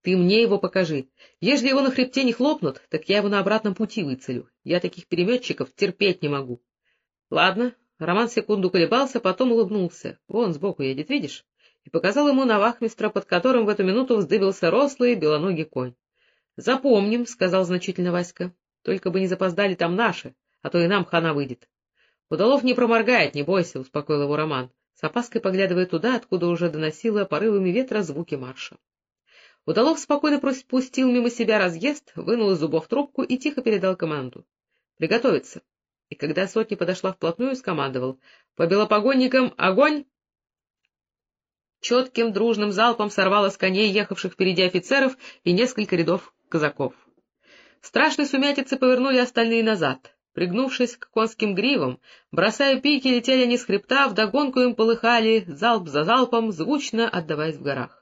— Ты мне его покажи. Ежели его на хребте не хлопнут, так я его на обратном пути выцелю. Я таких переметчиков терпеть не могу. — Ладно. Роман секунду колебался, потом улыбнулся. Вон сбоку едет, видишь? И показал ему на вахмистра, под которым в эту минуту вздыбился рослый белоногий конь. — Запомним, — сказал значительно Васька. — Только бы не запоздали там наши, а то и нам хана выйдет. — Удалов не проморгает, не бойся, — успокоил его Роман, с опаской поглядывая туда, откуда уже доносило порывами ветра звуки марша. Удалов спокойно пропустил мимо себя разъезд, вынул из зубов трубку и тихо передал команду. — Приготовиться и когда сотня подошла вплотную, скомандовал «По белопогонникам огонь!» Четким дружным залпом сорвало с коней ехавших впереди офицеров и несколько рядов казаков. В страшной сумятице повернули остальные назад. Пригнувшись к конским гривам, бросая пики, летели они с хребта, вдогонку им полыхали, залп за залпом, звучно отдаваясь в горах.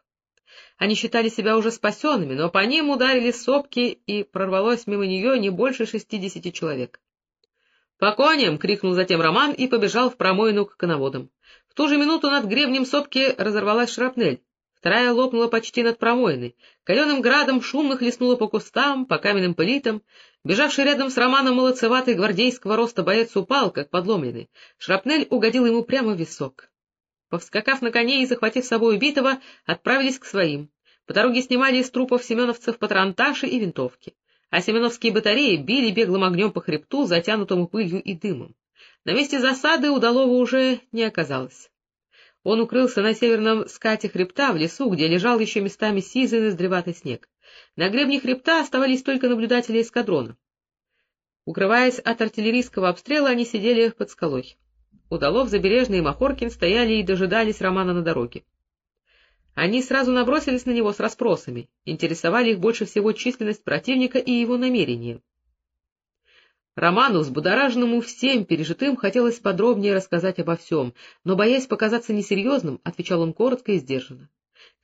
Они считали себя уже спасенными, но по ним ударили сопки, и прорвалось мимо нее не больше шестидесяти человек. — По коням! — крикнул затем Роман и побежал в промойну к коноводам. В ту же минуту над гребнем сопки разорвалась шрапнель. Вторая лопнула почти над промойной. Каленым градом шумно хлестнула по кустам, по каменным плитам. Бежавший рядом с Романом молодцеватый гвардейского роста боец упал, как подломленный. Шрапнель угодил ему прямо в висок. Повскакав на коне и захватив с собой убитого, отправились к своим. По дороге снимали из трупов семеновцев патронташи и винтовки а семеновские батареи били беглым огнем по хребту, затянутому пылью и дымом. На месте засады удалого уже не оказалось. Он укрылся на северном скате хребта, в лесу, где лежал еще местами сизый наздреватый снег. На гребне хребта оставались только наблюдатели эскадрона. Укрываясь от артиллерийского обстрела, они сидели под скалой. Удалов, Забережный и Махоркин стояли и дожидались Романа на дороге. Они сразу набросились на него с расспросами, интересовали их больше всего численность противника и его намерения. Роману, взбудораженному всем пережитым, хотелось подробнее рассказать обо всем, но, боясь показаться несерьезным, отвечал он коротко и сдержанно.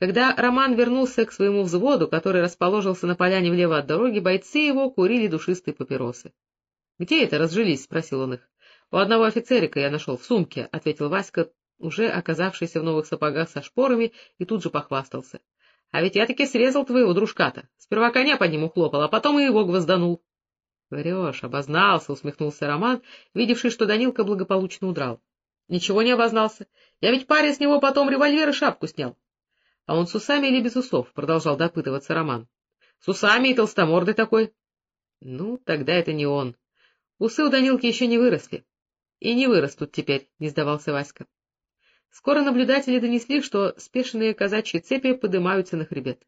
Когда Роман вернулся к своему взводу, который расположился на поляне влево от дороги, бойцы его курили душистые папиросы. — Где это разжились? — спросил он их. — У одного офицерика я нашел в сумке, — ответил Васька, уже оказавшийся в новых сапогах со шпорами, и тут же похвастался. — А ведь я таки срезал твоего дружка-то. Сперва коня под ним ухлопал, а потом и его гвозданул. — Врешь, обознался, — усмехнулся Роман, видевший, что Данилка благополучно удрал. — Ничего не обознался. Я ведь паре с него потом револьвер и шапку снял. — А он с усами или без усов? — продолжал допытываться Роман. — С усами и толстомордой такой. — Ну, тогда это не он. Усы у Данилки еще не выросли. — И не вырастут теперь, — не сдавался Васька. Скоро наблюдатели донесли, что спешенные казачьи цепи подымаются на хребет.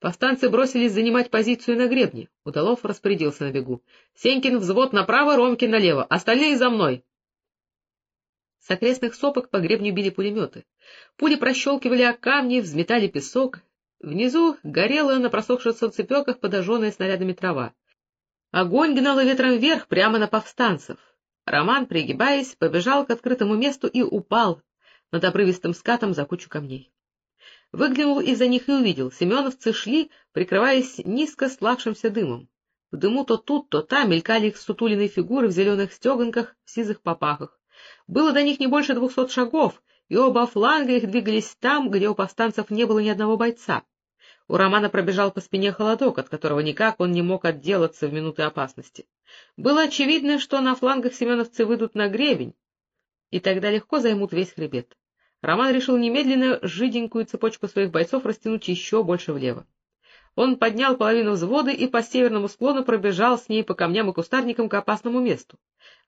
Повстанцы бросились занимать позицию на гребне. Удалов распорядился на бегу. — Сенькин взвод направо, Ромкин налево. Остальные за мной. С окрестных сопок по гребню били пулеметы. Пули прощелкивали о камни, взметали песок. Внизу горела на просохших солнцепеках подожженная снарядами трава. Огонь гнал ветром вверх прямо на повстанцев. Роман, пригибаясь, побежал к открытому месту и упал, над обрывистым скатом за кучу камней. Выглянул из-за них и увидел, семеновцы шли, прикрываясь низко славшимся дымом. В дыму то тут, то там мелькали их сутулиные фигуры в зеленых стеганках, в сизых попахах. Было до них не больше двухсот шагов, и оба фланга их двигались там, где у повстанцев не было ни одного бойца. У Романа пробежал по спине холодок, от которого никак он не мог отделаться в минуты опасности. Было очевидно, что на флангах семеновцы выйдут на гребень, и тогда легко займут весь хребет. Роман решил немедленно жиденькую цепочку своих бойцов растянуть еще больше влево. Он поднял половину взвода и по северному склону пробежал с ней по камням и кустарникам к опасному месту.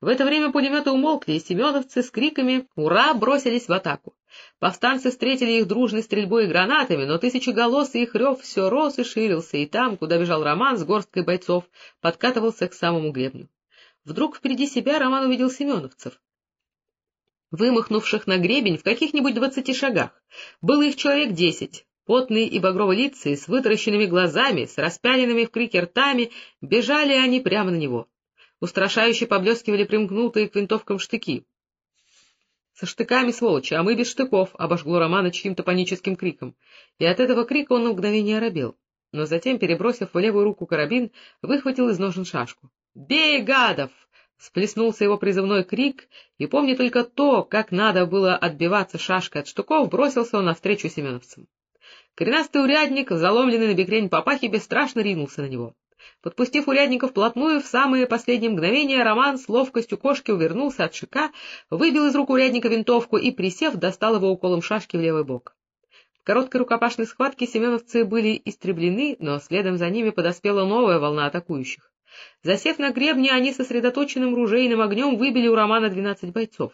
В это время пулеметы умолкли, и семеновцы с криками «Ура!» бросились в атаку. Повстанцы встретили их дружной стрельбой и гранатами, но тысячеголосый их рев все рос и ширился, и там, куда бежал Роман с горсткой бойцов, подкатывался к самому гребню. Вдруг впереди себя Роман увидел семеновцев вымахнувших на гребень в каких-нибудь двадцати шагах. Было их человек десять. Потные и багрово-лицые, с вытаращенными глазами, с распяленными в крике ртами, бежали они прямо на него. Устрашающе поблескивали примкнутые к винтовкам штыки. — Со штыками, сволочи, а мы без штыков! — обожгло Романа чьим-то паническим криком. И от этого крика он на мгновение оробел. Но затем, перебросив в левую руку карабин, выхватил из ножен шашку. — Бей, гадов! Сплеснулся его призывной крик, и, помня только то, как надо было отбиваться шашкой от штуков, бросился он навстречу семеновцам. Коренастый урядник, заломленный на бекрень папахи, бесстрашно ринулся на него. Подпустив урядника вплотную, в самые последние мгновения Роман с ловкостью кошки увернулся от шика, выбил из рук урядника винтовку и, присев, достал его уколом шашки в левый бок. В короткой рукопашной схватке семеновцы были истреблены, но следом за ними подоспела новая волна атакующих. Засев на гребне, они сосредоточенным ружейным огнем выбили у Романа двенадцать бойцов.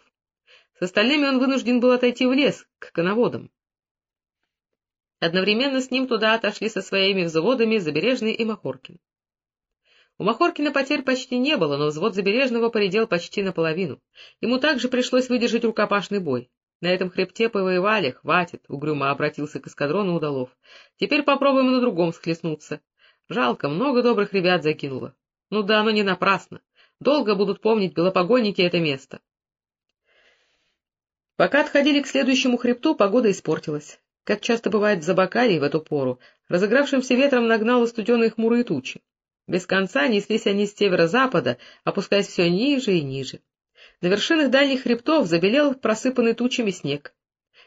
С остальными он вынужден был отойти в лес, к коноводам. Одновременно с ним туда отошли со своими взводами Забережный и Махоркин. У Махоркина потерь почти не было, но взвод Забережного поредел почти наполовину. Ему также пришлось выдержать рукопашный бой. На этом хребте повоевали, хватит, — угрюмо обратился к эскадрону удалов. Теперь попробуем на другом схлестнуться. Жалко, много добрых ребят закинуло. Ну да, но не напрасно. Долго будут помнить белопогонники это место. Пока отходили к следующему хребту, погода испортилась. Как часто бывает в Забакарии в эту пору, разыгравшимся ветром нагнало студеные хмурые тучи. Без конца неслись они с северо-запада, опускаясь все ниже и ниже. На вершинах дальних хребтов забелел просыпанный тучами снег.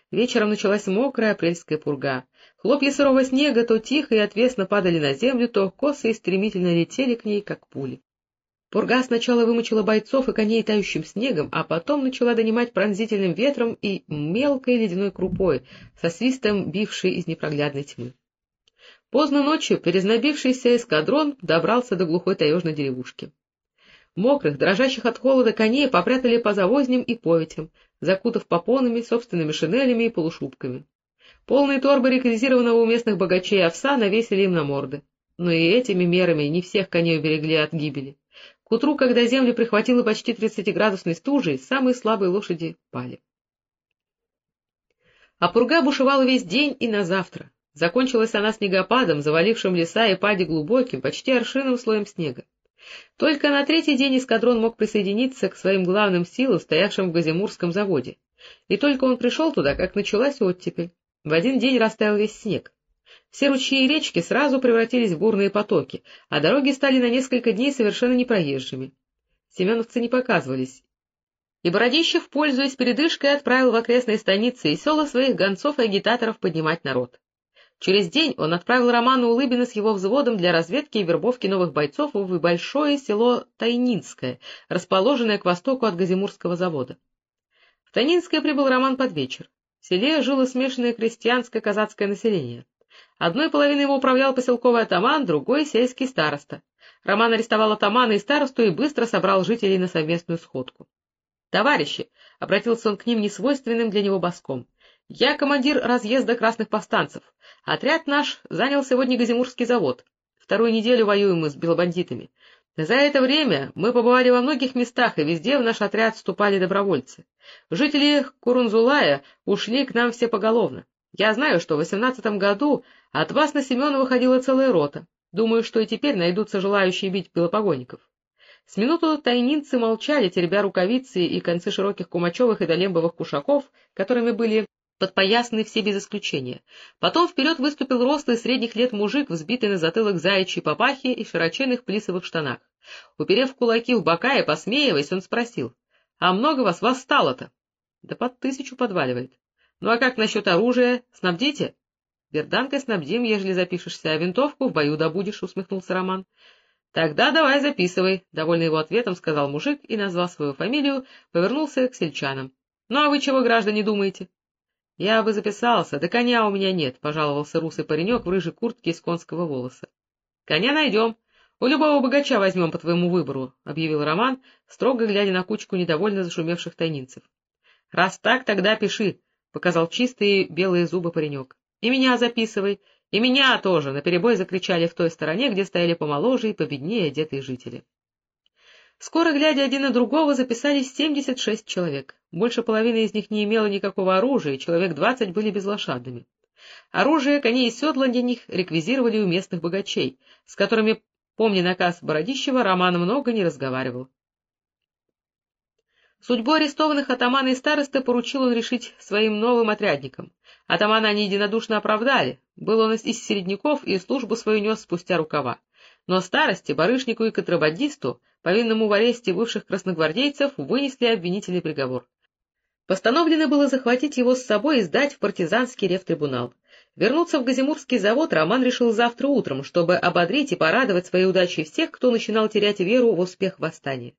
Вечером началась мокрая апрельская пурга. Хлопья сырого снега то тихо и отвесно падали на землю, то косо и стремительно летели к ней, как пули. Пурга сначала вымочила бойцов и коней тающим снегом, а потом начала донимать пронзительным ветром и мелкой ледяной крупой, со свистом бившей из непроглядной тьмы. Поздно ночью перезнобившийся эскадрон добрался до глухой таежной деревушки. Мокрых, дрожащих от холода коней попрятали по завозням и повитям, закутав попонами, собственными шинелями и полушубками. Полные торбы реквизированного у местных богачей овса навесили им на морды. Но и этими мерами не всех коней уберегли от гибели. К утру, когда землю прихватило почти 30-градусной стужей, самые слабые лошади пали. А пурга бушевала весь день и на завтра. Закончилась она снегопадом, завалившим леса и пади глубоким, почти аршиным слоем снега. Только на третий день эскадрон мог присоединиться к своим главным силам, стоявшим в Газимурском заводе. И только он пришел туда, как началась оттепель. В один день растаял весь снег. Все ручьи и речки сразу превратились в бурные потоки, а дороги стали на несколько дней совершенно непроезжими. Семеновцы не показывались, и Бородищев, пользуясь передышкой, отправил в окрестные станицы и села своих гонцов и агитаторов поднимать народ. Через день он отправил Романа Улыбина с его взводом для разведки и вербовки новых бойцов в большое село Тайнинское, расположенное к востоку от Газимурского завода. В Тайнинское прибыл Роман под вечер. В селе жило смешанное крестьянское казацкое население. Одной половиной его управлял поселковый атаман, другой — сельский староста. Роман арестовал атамана и старосту и быстро собрал жителей на совместную сходку. «Товарищи!» — обратился он к ним несвойственным для него боском. «Я командир разъезда красных повстанцев. Отряд наш занял сегодня Газимурский завод. Вторую неделю воюем мы с белобандитами. За это время мы побывали во многих местах, и везде в наш отряд вступали добровольцы. Жители Курунзулая ушли к нам все поголовно. Я знаю, что в восемнадцатом году от вас на Семена выходила целая рота. Думаю, что и теперь найдутся желающие бить белопогонников. С минуту тайнинцы молчали, теребя рукавицы и концы широких кумачевых и долембовых кушаков, которыми были подпоясаны все без исключения. Потом вперед выступил рослый средних лет мужик, взбитый на затылок заячьей папахи и широченных плисовых штанах. Уперев кулаки в бока и посмеиваясь, он спросил, — А много вас восстало-то? — Да под тысячу подваливает. — Ну а как насчет оружия? Снабдите? — Берданкой снабдим, ежели запишешься, а винтовку в бою добудешь, — усмехнулся Роман. — Тогда давай записывай, — довольный его ответом сказал мужик и, назвав свою фамилию, повернулся к сельчанам. — Ну а вы чего, граждане, думаете? —— Я бы записался, да коня у меня нет, — пожаловался русый паренек в рыжей куртке из конского волоса. — Коня найдем. У любого богача возьмем по твоему выбору, — объявил Роман, строго глядя на кучку недовольно зашумевших тайнинцев. — Раз так, тогда пиши, — показал чистые белые зубы паренек. — И меня записывай, и меня тоже, — наперебой закричали в той стороне, где стояли помоложе и победнее одетые жители. Скоро, глядя один на другого, записались семьдесят шесть человек. Больше половины из них не имело никакого оружия, человек двадцать были безлошадными. Оружие, коней и седла для них реквизировали у местных богачей, с которыми, помня наказ Бородищева, Роман много не разговаривал. Судьбу арестованных атамана и старосты поручил он решить своим новым отрядникам. Атамана они единодушно оправдали, был он из середняков и службу свою нес спустя рукава. Но старости, барышнику и контрабандисту повинному в аресте бывших красногвардейцев, вынесли обвинительный приговор. Постановлено было захватить его с собой и сдать в партизанский ревтрибунал. Вернуться в Газимурский завод Роман решил завтра утром, чтобы ободрить и порадовать своей удачей всех, кто начинал терять веру в успех восстания.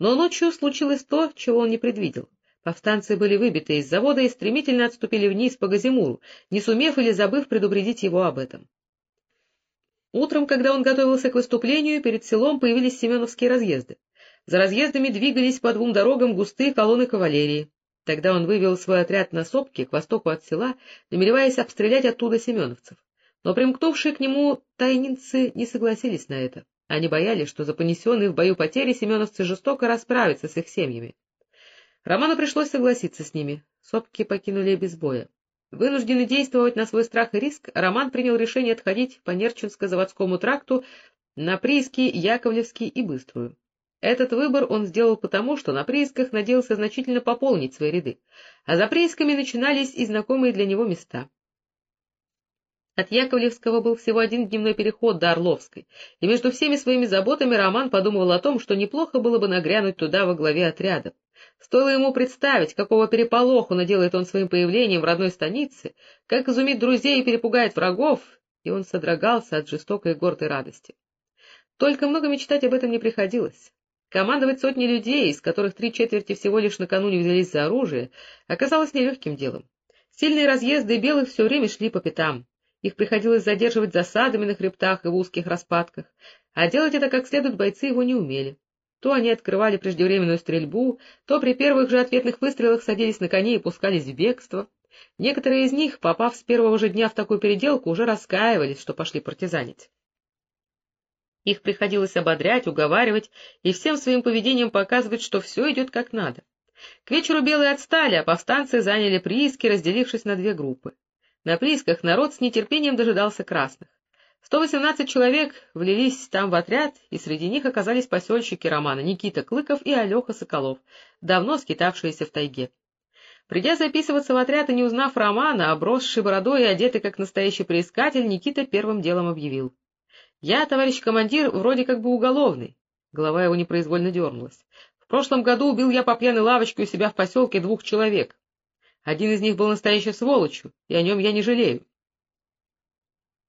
Но ночью случилось то, чего он не предвидел. Повстанцы были выбиты из завода и стремительно отступили вниз по Газимуру, не сумев или забыв предупредить его об этом. Утром, когда он готовился к выступлению, перед селом появились семеновские разъезды. За разъездами двигались по двум дорогам густые колонны кавалерии. Тогда он вывел свой отряд на сопки к востоку от села, намереваясь обстрелять оттуда семеновцев. Но примкнувшие к нему тайницы не согласились на это. Они боялись, что за понесенные в бою потери семеновцы жестоко расправятся с их семьями. Роману пришлось согласиться с ними. Сопки покинули без боя. Вынужденный действовать на свой страх и риск, Роман принял решение отходить по Нерчинско-заводскому тракту на прииски Яковлевский и Быструю. Этот выбор он сделал потому, что на приисках надеялся значительно пополнить свои ряды, а за приисками начинались и знакомые для него места. От Яковлевского был всего один дневной переход до Орловской, и между всеми своими заботами Роман подумывал о том, что неплохо было бы нагрянуть туда во главе отряда. Стоило ему представить, какого переполоху наделает он своим появлением в родной станице, как изумит друзей и перепугает врагов, и он содрогался от жестокой гордой радости. Только много мечтать об этом не приходилось. Командовать сотней людей, из которых три четверти всего лишь накануне взялись за оружие, оказалось нелегким делом. Сильные разъезды белых все время шли по пятам. Их приходилось задерживать засадами на хребтах и в узких распадках, а делать это как следует бойцы его не умели. То они открывали преждевременную стрельбу, то при первых же ответных выстрелах садились на коне и пускались в бегство. Некоторые из них, попав с первого же дня в такую переделку, уже раскаивались, что пошли партизанить. Их приходилось ободрять, уговаривать и всем своим поведением показывать, что все идет как надо. К вечеру белые отстали, а повстанцы заняли прииски, разделившись на две группы. На приисках народ с нетерпением дожидался красных. 118 человек влились там в отряд, и среди них оказались посельщики Романа Никита Клыков и Алеха Соколов, давно скитавшиеся в тайге. Придя записываться в отряд и не узнав Романа, обросший бородой и одетый как настоящий приискатель, Никита первым делом объявил. Я, товарищ командир, вроде как бы уголовный. Голова его непроизвольно дернулась. В прошлом году убил я по пьяной лавочке у себя в поселке двух человек. Один из них был настоящей сволочью, и о нем я не жалею.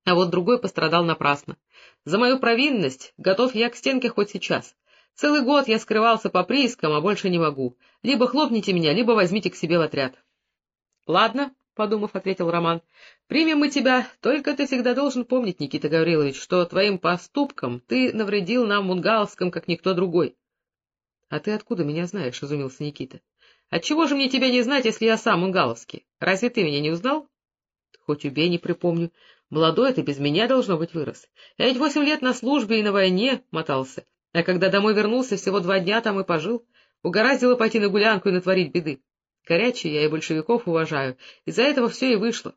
А вот другой пострадал напрасно. За мою провинность готов я к стенке хоть сейчас. Целый год я скрывался по приискам, а больше не могу. Либо хлопните меня, либо возьмите к себе в отряд. — Ладно, подумав, ответил Роман. — Примем мы тебя, только ты всегда должен помнить, Никита Гаврилович, что твоим поступком ты навредил нам Мунгаловском, как никто другой. — А ты откуда меня знаешь? — изумился Никита. — Отчего же мне тебя не знать, если я сам Мунгаловский? Разве ты меня не узнал? — Хоть убей, не припомню. Молодой ты без меня, должно быть, вырос. Я ведь восемь лет на службе и на войне мотался, а когда домой вернулся, всего два дня там и пожил. Угораздило пойти на гулянку и натворить беды. Горячий я и большевиков уважаю, из-за этого все и вышло.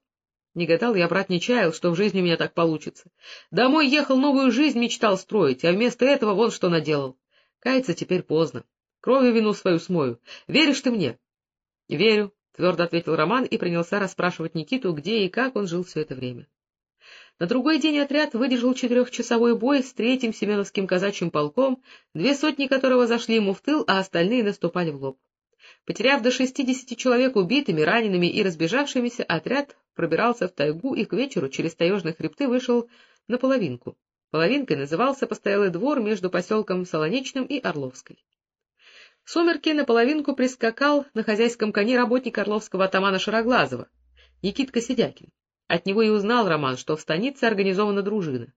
Не гадал я, брат, не чаял, что в жизни у меня так получится. Домой ехал, новую жизнь мечтал строить, а вместо этого вон что наделал. Каяться теперь поздно. Кровью вину свою смою. Веришь ты мне? — Верю, — твердо ответил Роман и принялся расспрашивать Никиту, где и как он жил все это время. На другой день отряд выдержал четырехчасовой бой с третьим Семеновским казачьим полком, две сотни которого зашли ему в тыл, а остальные наступали в лоб. Потеряв до шестидесяти человек убитыми, ранеными и разбежавшимися, отряд пробирался в тайгу и к вечеру через таежные хребты вышел на половинку. Половинкой назывался постоялый двор между поселком Солонечным и Орловской. В сумерки на половинку прискакал на хозяйском коне работник орловского атамана Шароглазова, Никитка Сидякин. От него и узнал Роман, что в станице организована дружина.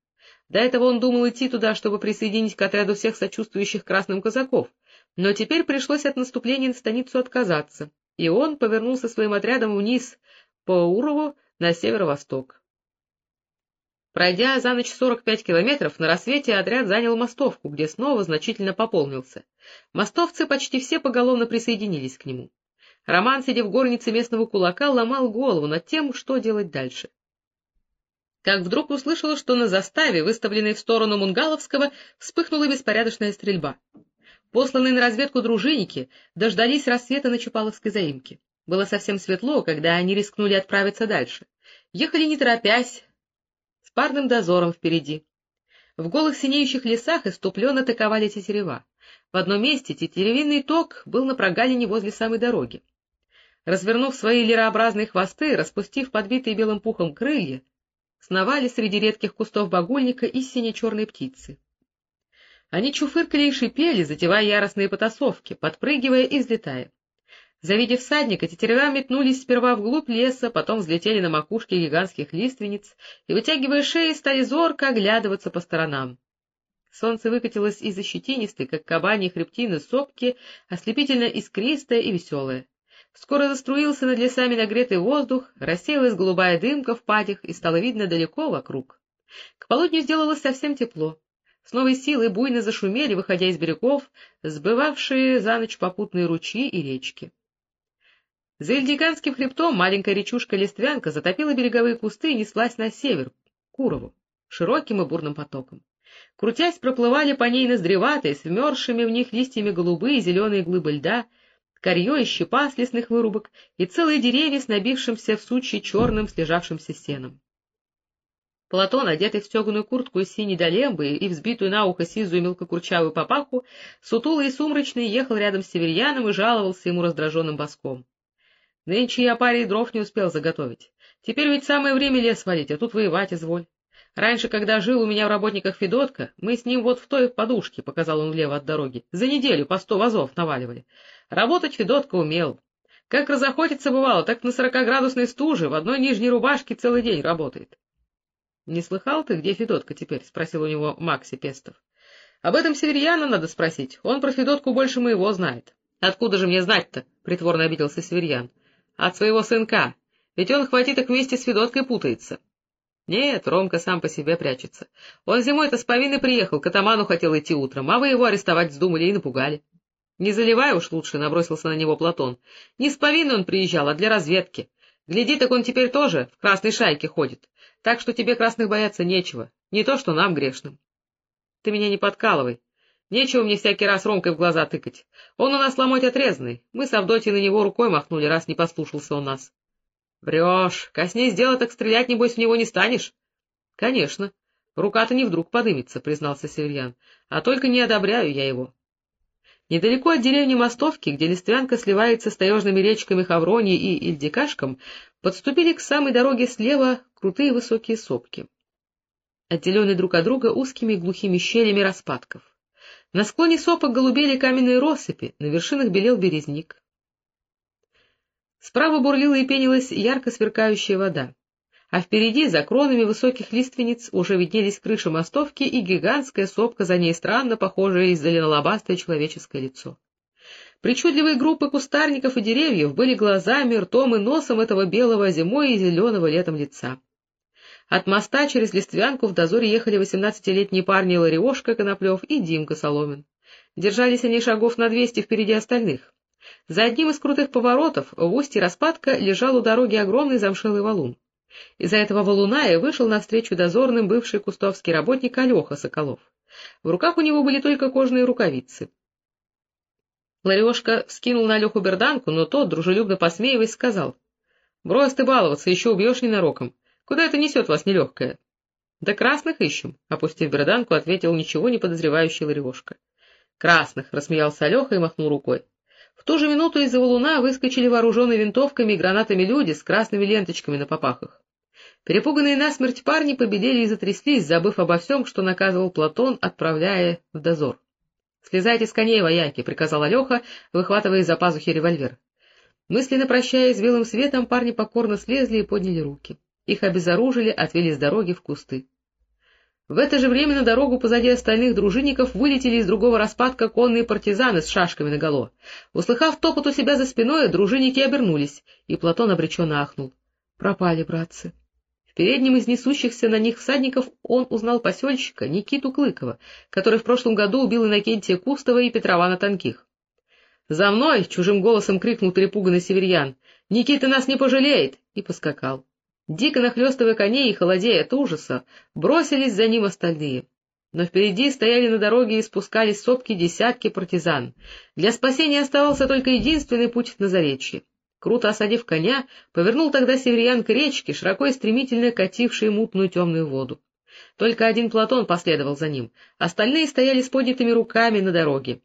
До этого он думал идти туда, чтобы присоединить к отряду всех сочувствующих красным казаков, но теперь пришлось от наступления на станицу отказаться, и он повернулся своим отрядом вниз по Урову на северо-восток. Пройдя за ночь сорок пять километров, на рассвете отряд занял мостовку, где снова значительно пополнился. Мостовцы почти все поголовно присоединились к нему. Роман, сидя в горнице местного кулака, ломал голову над тем, что делать дальше. Как вдруг услышал, что на заставе, выставленной в сторону Мунгаловского, вспыхнула беспорядочная стрельба. Посланные на разведку дружинники дождались рассвета на Чапаловской заимке. Было совсем светло, когда они рискнули отправиться дальше. Ехали не торопясь, парным дозором впереди. В голых синеющих лесах иступленно атаковали тетерева. В одном месте тетеревинный ток был на прогалине возле самой дороги. развернув свои лирообразные хвосты, распустив подбитые белым пухом крылья, сновали среди редких кустов багульника и сине-черной птицы. Они чуфыркали и шипели, затевая яростные потасовки, подпрыгивая и взлетая. Завидев всадника, тетерева метнулись сперва вглубь леса, потом взлетели на макушке гигантских лиственниц и, вытягивая шеи, стали зорко оглядываться по сторонам. Солнце выкатилось из-за щетинистой, как кабаньи хребтины, сопки, ослепительно искристое и веселое. Скоро заструился над лесами нагретый воздух, рассеялась голубая дымка в падях и стало видно далеко вокруг. К полудню сделалось совсем тепло. С новой силой буйно зашумели, выходя из берегов, сбывавшие за ночь попутные ручьи и речки. За Ильдиганским хребтом маленькая речушка-листвянка затопила береговые кусты и неслась на север, к Курову, широким и бурным потоком. Крутясь, проплывали по ней ноздреватые, с вмерзшими в них листьями голубые и зеленые глыбы льда, корье и щепа с лесных вырубок и целые деревья с набившимся в сучьи черным слежавшимся сеном. Платон, одетый в стеганую куртку из синей долембы и взбитую на ухо сизую мелкокурчавую папаху, сутулый и сумрачный, ехал рядом с северьяном и жаловался ему раздраженным боском. Нынче я паре дров не успел заготовить. Теперь ведь самое время лес валить, а тут воевать изволь. Раньше, когда жил у меня в работниках Федотка, мы с ним вот в той подушке, — показал он влево от дороги, — за неделю по сто вазов наваливали. Работать Федотка умел. Как разохотиться бывало, так на сорокоградусной стуже в одной нижней рубашке целый день работает. — Не слыхал ты, где Федотка теперь? — спросил у него Макси Пестов. — Об этом Северьяна надо спросить, он про Федотку больше моего знает. — Откуда же мне знать-то? — притворно обиделся Северьян. От своего сынка. Ведь он хватит их вместе с Федоткой путается. Нет, Ромка сам по себе прячется. Он зимой-то с повинной приехал, к атаману хотел идти утром, а вы его арестовать вздумали и напугали. Не заливай уж лучше, — набросился на него Платон. Не с повинной он приезжал, а для разведки. Гляди, так он теперь тоже в красной шайке ходит. Так что тебе красных бояться нечего, не то что нам грешным. Ты меня не подкалывай. Нечего мне всякий раз Ромкой в глаза тыкать. Он у нас ломоть отрезанный. Мы с Авдотьей на него рукой махнули, раз не послушался он нас. — Врешь. Коснись дела, так стрелять, небось, в него не станешь? — Конечно. Рука-то не вдруг подымется, — признался Северьян. — А только не одобряю я его. Недалеко от деревни Мостовки, где Листвянка сливается с таежными речками Хаврони и Ильдикашком, подступили к самой дороге слева крутые высокие сопки, отделенные друг от друга узкими глухими щелями распадков. На склоне сопок голубели каменные россыпи, на вершинах белел березник. Справа бурлила и пенилась ярко сверкающая вода, а впереди, за кронами высоких лиственниц, уже виднелись крыши мостовки и гигантская сопка за ней странно похожая лобастое человеческое лицо. Причудливые группы кустарников и деревьев были глазами, ртом и носом этого белого зимой и зеленого летом лица. От моста через Листвянку в дозоре ехали восемнадцатилетние парни Лариошка Коноплев и Димка Соломин. Держались они шагов на двести впереди остальных. За одним из крутых поворотов в устье распадка лежал у дороги огромный замшелый валун. Из-за этого валуна и вышел навстречу дозорным бывший кустовский работник Алеха Соколов. В руках у него были только кожаные рукавицы. Ларешка вскинул на Алеху берданку, но тот, дружелюбно посмеиваясь, сказал, — Брось ты баловаться, еще убьешь ненароком. Куда это несет вас нелегкое? — Да красных ищем, — опустив берданку, ответил ничего не подозревающий Лариошка. — Красных, — рассмеялся Алеха и махнул рукой. В ту же минуту из-за валуна выскочили вооруженные винтовками и гранатами люди с красными ленточками на попахах. Перепуганные насмерть парни победили и затряслись, забыв обо всем, что наказывал Платон, отправляя в дозор. — Слезайте с коней, вояки, — приказал Алеха, выхватывая из-за пазухи револьвер. Мысленно прощаясь с белым светом, парни покорно слезли и подняли руки. Их обезоружили, отвели с дороги в кусты. В это же время на дорогу позади остальных дружинников вылетели из другого распадка конные партизаны с шашками наголо. Услыхав топот у себя за спиной, дружинники обернулись, и Платон обреченно ахнул. Пропали, братцы. В переднем из несущихся на них всадников он узнал посельщика Никиту Клыкова, который в прошлом году убил Иннокентия Кустова и Петрована Тонких. — За мной! — чужим голосом крикнул перепуганный северьян. — Никита нас не пожалеет! И поскакал. Дико нахлестывая коней и холодея от ужаса, бросились за ним остальные. Но впереди стояли на дороге и спускались сопки десятки партизан. Для спасения оставался только единственный путь на заречье. Круто осадив коня, повернул тогда северян к речке, широко и стремительно катившей мутную темную воду. Только один Платон последовал за ним, остальные стояли с поднятыми руками на дороге. —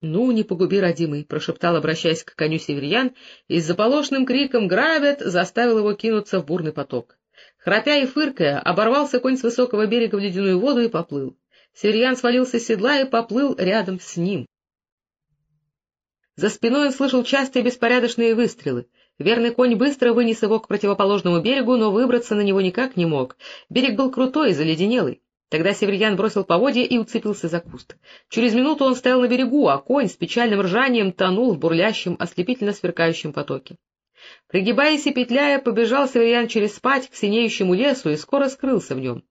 Ну, не погуби, родимый, — прошептал, обращаясь к коню северьян, и с заполошным криком «Грабят!» заставил его кинуться в бурный поток. Храпя и фыркая, оборвался конь с высокого берега в ледяную воду и поплыл. Северьян свалился с седла и поплыл рядом с ним. За спиной он слышал частые беспорядочные выстрелы. Верный конь быстро вынес его к противоположному берегу, но выбраться на него никак не мог. Берег был крутой и заледенелый. Тогда Северьян бросил поводья и уцепился за куст. Через минуту он стоял на берегу, а конь с печальным ржанием тонул в бурлящем, ослепительно сверкающем потоке. Пригибаясь и петляя, побежал Северьян через спать к синеющему лесу и скоро скрылся в нем.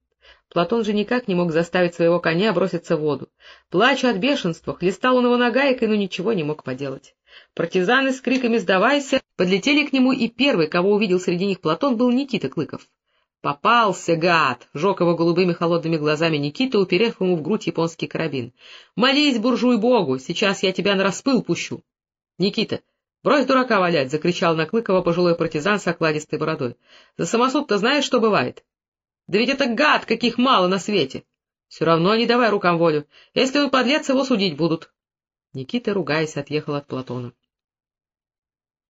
Платон же никак не мог заставить своего коня броситься в воду. Плача от бешенства, хлестал он его нагайкой, но ничего не мог поделать. Партизаны с криками «Сдавайся!» подлетели к нему, и первый, кого увидел среди них Платон, был Никита Клыков. «Попался, гад!» — жег его голубыми холодными глазами Никита, уперев ему в грудь японский карабин. «Молись, буржуй, богу! Сейчас я тебя на распыл пущу!» «Никита, брось дурака валять!» — закричал на Клыкова пожилой партизан с окладистой бородой. «За самосуд-то знаешь, что бывает?» «Да ведь это гад, каких мало на свете!» «Все равно не давай рукам волю. Если он подлец, его судить будут!» Никита, ругаясь, отъехал от Платона.